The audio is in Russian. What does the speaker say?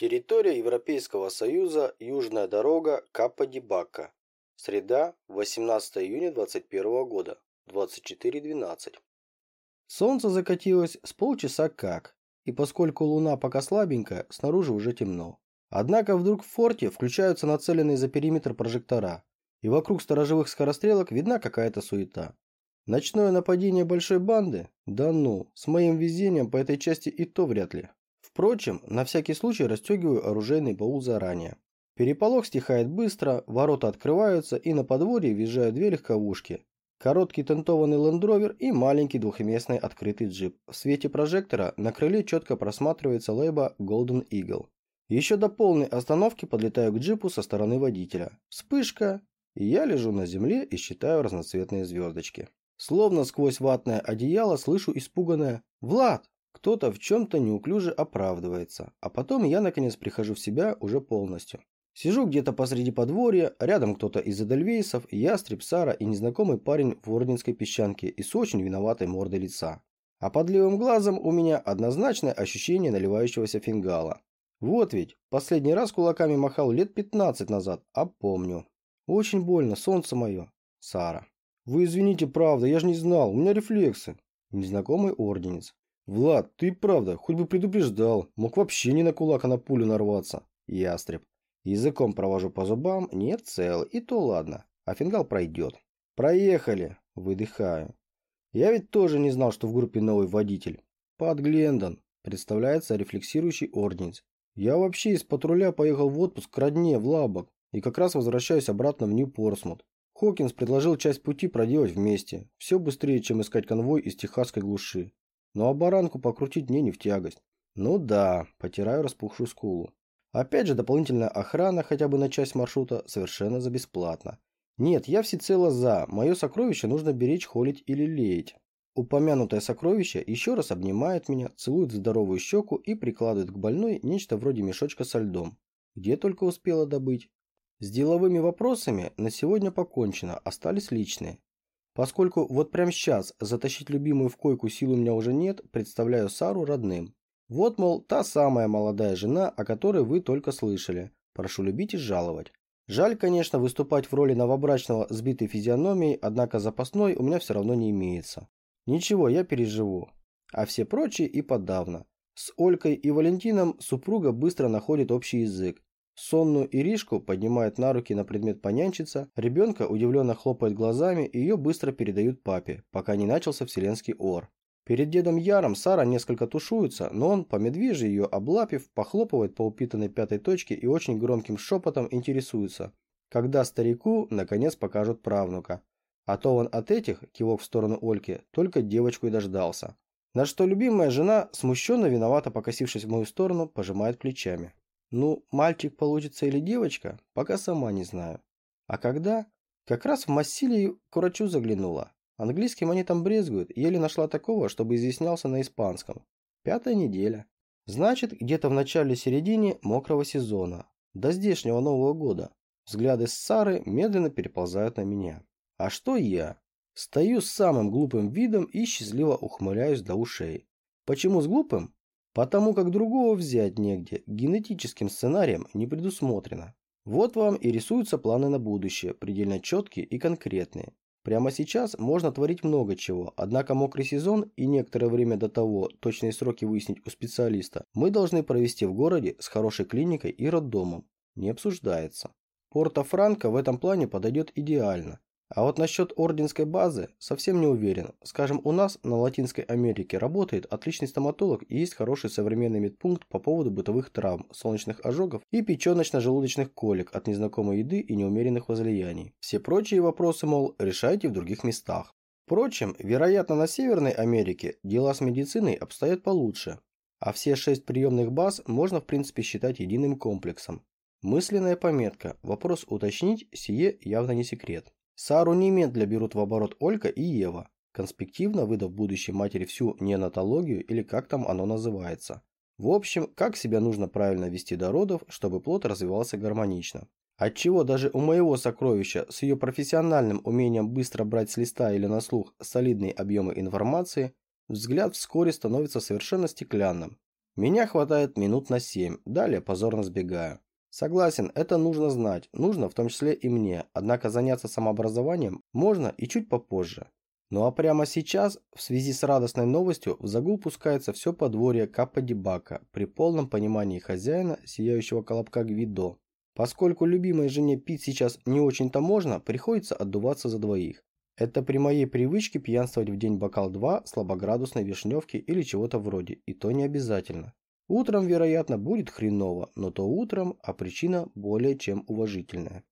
Территория Европейского Союза, Южная дорога, Каппа-ди-Бакка. Среда, 18 июня 2021 года, 24.12. Солнце закатилось с полчаса как, и поскольку луна пока слабенькая, снаружи уже темно. Однако вдруг в форте включаются нацеленные за периметр прожектора, и вокруг сторожевых скорострелок видна какая-то суета. Ночное нападение большой банды? Да ну, с моим везением по этой части и то вряд ли. Впрочем, на всякий случай расстегиваю оружейный баул заранее. Переполох стихает быстро, ворота открываются и на подворье въезжают две легковушки. Короткий тентованный лендровер и маленький двухместный открытый джип. В свете прожектора на крыле четко просматривается лейба Golden Eagle. Еще до полной остановки подлетаю к джипу со стороны водителя. Вспышка, и я лежу на земле и считаю разноцветные звездочки. Словно сквозь ватное одеяло слышу испуганное «Влад!» Кто-то в чем-то неуклюже оправдывается, а потом я наконец прихожу в себя уже полностью. Сижу где-то посреди подворья, рядом кто-то из эдельвейсов, ястреб, Сара и незнакомый парень в орденской песчанке и с очень виноватой мордой лица. А под левым глазом у меня однозначное ощущение наливающегося фингала. Вот ведь, последний раз кулаками махал лет 15 назад, а помню. Очень больно, солнце мое. Сара. Вы извините, правда, я же не знал, у меня рефлексы. Незнакомый орденец. Влад, ты правда, хоть бы предупреждал. Мог вообще не на кулак, а на пулю нарваться. Ястреб. Языком провожу по зубам, нет цел, и то ладно. А фингал пройдет. Проехали. Выдыхаю. Я ведь тоже не знал, что в группе новый водитель. Пат Глендон. Представляется рефлексирующий орденец. Я вообще из патруля поехал в отпуск к родне в Лабок и как раз возвращаюсь обратно в Нью-Портсмут. Хокинс предложил часть пути проделать вместе. Все быстрее, чем искать конвой из техасской глуши. Ну а баранку покрутить мне не в тягость. Ну да, потираю распухшую скулу. Опять же, дополнительная охрана хотя бы на часть маршрута совершенно за бесплатно. Нет, я всецело за. Мое сокровище нужно беречь, холить или леять. Упомянутое сокровище еще раз обнимает меня, целует здоровую щеку и прикладывает к больной нечто вроде мешочка со льдом. Где только успела добыть. С деловыми вопросами на сегодня покончено, остались личные. Поскольку вот прямо сейчас затащить любимую в койку сил у меня уже нет, представляю Сару родным. Вот, мол, та самая молодая жена, о которой вы только слышали. Прошу любить и жаловать. Жаль, конечно, выступать в роли новобрачного сбитой физиономией, однако запасной у меня все равно не имеется. Ничего, я переживу. А все прочие и подавно. С Олькой и Валентином супруга быстро находит общий язык. Сонную Иришку поднимают на руки на предмет понянчиться, ребенка удивленно хлопает глазами и ее быстро передают папе, пока не начался вселенский ор. Перед дедом Яром Сара несколько тушуется, но он, по медвежьи ее облапив, похлопывает по упитанной пятой точке и очень громким шепотом интересуется, когда старику наконец покажут правнука. А то он от этих, кивок в сторону Ольки, только девочку и дождался. На что любимая жена, смущенно виновато покосившись в мою сторону, пожимает плечами. Ну, мальчик получится или девочка, пока сама не знаю. А когда? Как раз в Массилию к врачу заглянула. Английским они там брезгуют, еле нашла такого, чтобы изъяснялся на испанском. Пятая неделя. Значит, где-то в начале-середине мокрого сезона. До здешнего Нового года. Взгляды Сары медленно переползают на меня. А что я? Стою с самым глупым видом и счастливо ухмыляюсь до ушей. Почему с глупым? Потому как другого взять негде, генетическим сценарием не предусмотрено. Вот вам и рисуются планы на будущее, предельно четкие и конкретные. Прямо сейчас можно творить много чего, однако мокрый сезон и некоторое время до того точные сроки выяснить у специалиста мы должны провести в городе с хорошей клиникой и роддомом. Не обсуждается. Порто-Франко в этом плане подойдет идеально. А вот насчет орденской базы совсем не уверен. Скажем, у нас на Латинской Америке работает отличный стоматолог и есть хороший современный медпункт по поводу бытовых травм, солнечных ожогов и печеночно-желудочных колик от незнакомой еды и неумеренных возлияний. Все прочие вопросы, мол, решайте в других местах. Впрочем, вероятно, на Северной Америке дела с медициной обстоят получше, а все шесть приемных баз можно в принципе считать единым комплексом. Мысленная пометка, вопрос уточнить, сие явно не секрет. Сару немедля берут в оборот Олька и Ева, конспективно выдав будущей матери всю неонатологию или как там оно называется. В общем, как себя нужно правильно вести до родов, чтобы плод развивался гармонично. Отчего даже у моего сокровища с ее профессиональным умением быстро брать с листа или на слух солидные объемы информации, взгляд вскоре становится совершенно стеклянным. Меня хватает минут на семь, далее позорно сбегаю. Согласен, это нужно знать, нужно в том числе и мне, однако заняться самообразованием можно и чуть попозже. Ну а прямо сейчас, в связи с радостной новостью, в загул пускается все подворье Капа Дебака при полном понимании хозяина, сияющего колобка Гвидо. Поскольку любимой жене пить сейчас не очень-то можно, приходится отдуваться за двоих. Это при моей привычке пьянствовать в день бокал 2 слабоградусной вишневки или чего-то вроде, и то не обязательно. Утром, вероятно, будет хреново, но то утром, а причина более чем уважительная.